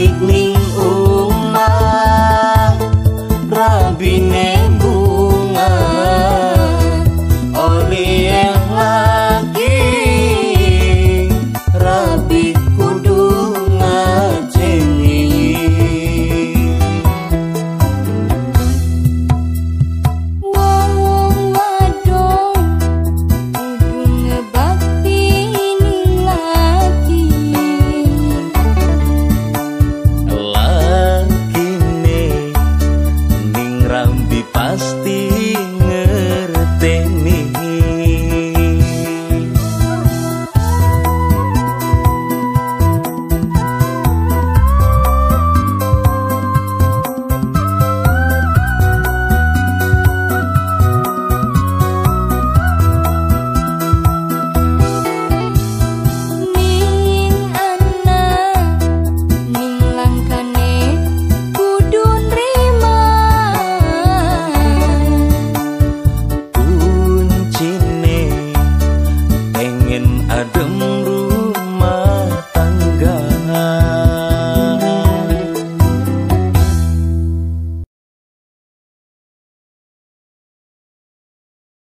ning me